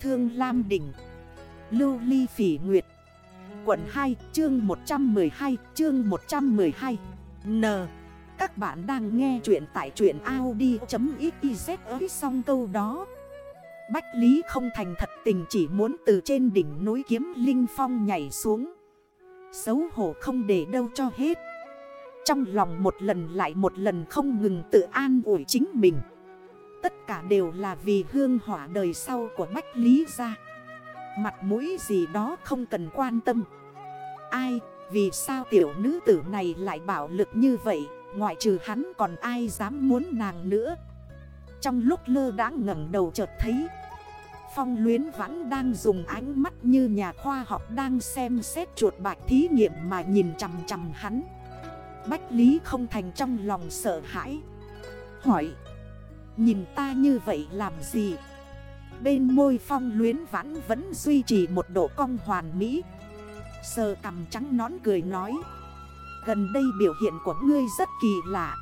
Thương Lam Đỉnh, Lưu Ly Phỉ Nguyệt, Quận 2 chương 112 chương 112 N, Các bạn đang nghe chuyện tại chuyện Audi.xyz xong câu đó. Bách Lý không thành thật tình chỉ muốn từ trên đỉnh núi kiếm Linh Phong nhảy xuống. Xấu hổ không để đâu cho hết. Trong lòng một lần lại một lần không ngừng tự an ủi chính mình. Tất cả đều là vì hương hỏa đời sau của Bách Lý ra Mặt mũi gì đó không cần quan tâm. Ai, vì sao tiểu nữ tử này lại bảo lực như vậy Ngoại trừ hắn còn ai dám muốn nàng nữa? Trong lúc lơ đãng ngẩn đầu chợt thấy Phong luyến vẫn đang dùng ánh mắt như nhà khoa học đang xem xét chuột bạch thí nghiệm mà nhìn chầm chầm hắn. Bách Lý không thành trong lòng sợ hãi Hỏi Nhìn ta như vậy làm gì? Bên môi phong luyến vãn vẫn duy trì một độ cong hoàn mỹ. Sờ cầm trắng nón cười nói, Gần đây biểu hiện của ngươi rất kỳ lạ.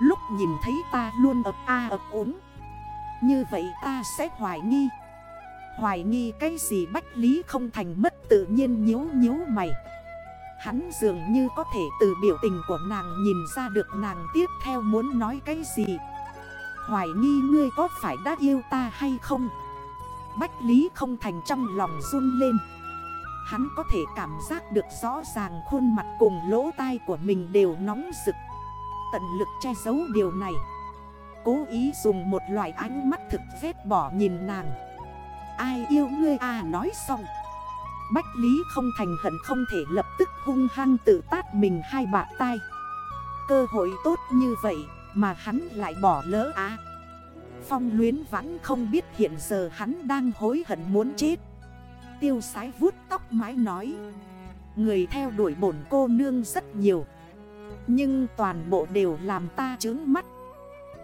Lúc nhìn thấy ta luôn ập a ập ốm Như vậy ta sẽ hoài nghi. Hoài nghi cái gì Bách Lý không thành mất tự nhiên nhếu nhếu mày. Hắn dường như có thể từ biểu tình của nàng nhìn ra được nàng tiếp theo muốn nói cái gì. Hoài nghi ngươi có phải đã yêu ta hay không? Bách Lý không thành trong lòng run lên. Hắn có thể cảm giác được rõ ràng khuôn mặt cùng lỗ tai của mình đều nóng rực. Tận lực che giấu điều này. Cố ý dùng một loại ánh mắt thực vết bỏ nhìn nàng. Ai yêu ngươi à nói xong. Bách Lý không thành hận không thể lập tức hung hăng tự tát mình hai bạ tai. Cơ hội tốt như vậy mà hắn lại bỏ lỡ á. Phong luyến vẫn không biết hiện giờ hắn đang hối hận muốn chết. Tiêu sái vuốt tóc mái nói, Người theo đuổi bổn cô nương rất nhiều, Nhưng toàn bộ đều làm ta chướng mắt.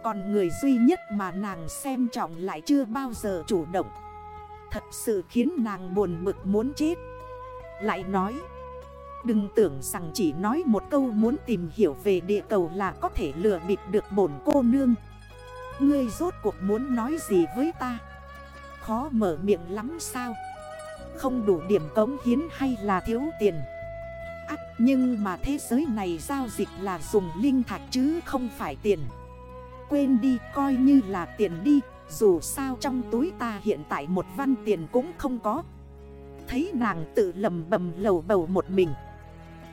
Còn người duy nhất mà nàng xem trọng lại chưa bao giờ chủ động. Thật sự khiến nàng buồn bực muốn chết. Lại nói Đừng tưởng rằng chỉ nói một câu muốn tìm hiểu về địa cầu là có thể lừa bịp được bổn cô nương. Ngươi rốt cuộc muốn nói gì với ta? Khó mở miệng lắm sao? Không đủ điểm cống hiến hay là thiếu tiền? Ác, nhưng mà thế giới này giao dịch là dùng linh thạch chứ không phải tiền. Quên đi, coi như là tiền đi, Dù sao trong túi ta hiện tại một văn tiền cũng không có. Thấy nàng tự lầm bầm lầu bầu một mình.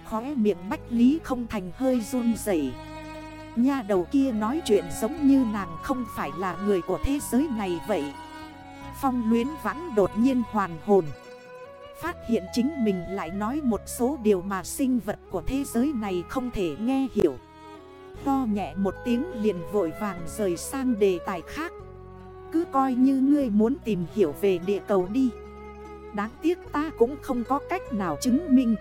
Khóe miệng Bách Lý không thành hơi run rẩy. Nha đầu kia nói chuyện giống như nàng không phải là người của thế giới này vậy. Phong luyến vãn đột nhiên hoàn hồn. Phát hiện chính mình lại nói một số điều mà sinh vật của thế giới này không thể nghe hiểu. To nhẹ một tiếng liền vội vàng rời sang đề tài khác. Cứ coi như ngươi muốn tìm hiểu về địa cầu đi. Đáng tiếc ta cũng không có cách nào chứng minh.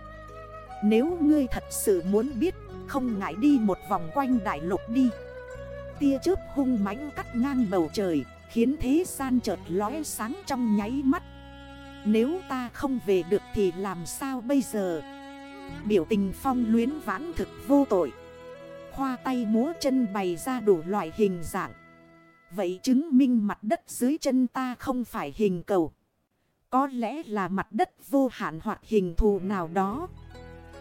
Nếu ngươi thật sự muốn biết, Không ngại đi một vòng quanh đại lục đi. Tia chớp hung mãnh cắt ngang bầu trời, Khiến thế gian chợt lóe sáng trong nháy mắt. Nếu ta không về được thì làm sao bây giờ? Biểu tình phong luyến vãn thực vô tội. Khoa tay múa chân bày ra đủ loại hình dạng. Vậy chứng minh mặt đất dưới chân ta không phải hình cầu. Có lẽ là mặt đất vô hạn hoặc hình thù nào đó.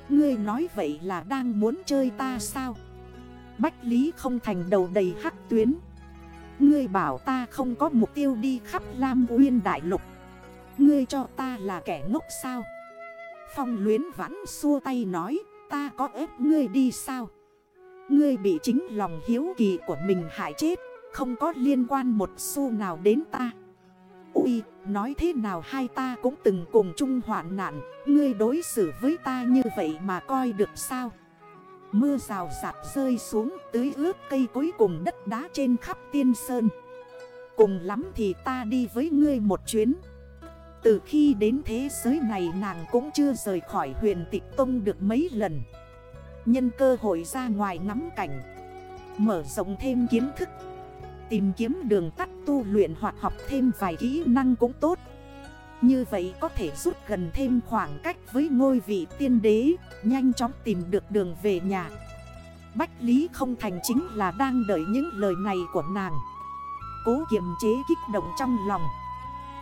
Ngươi nói vậy là đang muốn chơi ta sao? Bách Lý không thành đầu đầy hắc tuyến. Ngươi bảo ta không có mục tiêu đi khắp Lam Uyên Đại Lục. Ngươi cho ta là kẻ ngốc sao? Phong luyến vãn xua tay nói, Ta có ép ngươi đi sao? Ngươi bị chính lòng hiếu kỳ của mình hại chết, Không có liên quan một xu nào đến ta. Ui, nói thế nào hai ta cũng từng cùng chung hoạn nạn. Ngươi đối xử với ta như vậy mà coi được sao? Mưa rào rạc rơi xuống tưới ướt cây cối cùng đất đá trên khắp tiên sơn. Cùng lắm thì ta đi với ngươi một chuyến. Từ khi đến thế giới này nàng cũng chưa rời khỏi huyền tịch tông được mấy lần. Nhân cơ hội ra ngoài ngắm cảnh Mở rộng thêm kiến thức Tìm kiếm đường tắt tu luyện hoặc học thêm vài kỹ năng cũng tốt. Như vậy có thể rút gần thêm khoảng cách với ngôi vị tiên đế, Nhanh chóng tìm được đường về nhà. Bách Lý không thành chính là đang đợi những lời này của nàng. Cố kiềm chế kích động trong lòng.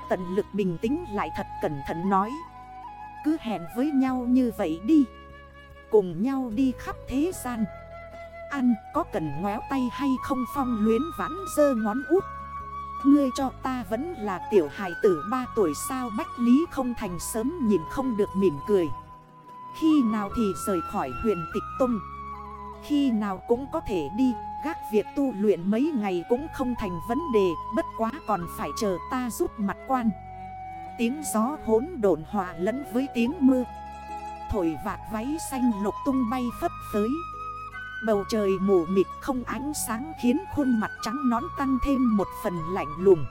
Tận lực bình tĩnh lại thật cẩn thận nói. Cứ hẹn với nhau như vậy đi. Cùng nhau đi khắp thế gian. Ăn có cần ngoéo tay hay không phong luyến vãn dơ ngón út. Ngươi cho ta vẫn là tiểu hài tử 3 tuổi sao Bách Lý không thành sớm nhìn không được mỉm cười. Khi nào thì rời khỏi huyền tịch tung Khi nào cũng có thể đi, Gác việc tu luyện mấy ngày cũng không thành vấn đề, Bất quá còn phải chờ ta rút mặt quan. Tiếng gió hốn độn hòa lẫn với tiếng mưa. Thổi vạt váy xanh lục tung bay phấp phới. Bầu trời mù mịt không ánh sáng khiến khuôn mặt trắng nón tăng thêm một phần lạnh lùng.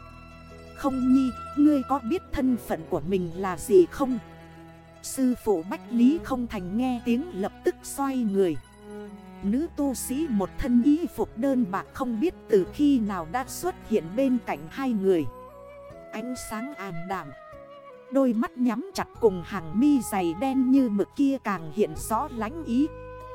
Không nhi, ngươi có biết thân phận của mình là gì không? Sư phụ Bách Lý không thành nghe tiếng lập tức xoay người. Nữ tu sĩ một thân y phục đơn bạc không biết từ khi nào đã xuất hiện bên cạnh hai người. Ánh sáng ảm đảm Đôi mắt nhắm chặt cùng hàng mi dày đen như mực kia càng hiện rõ lánh ý.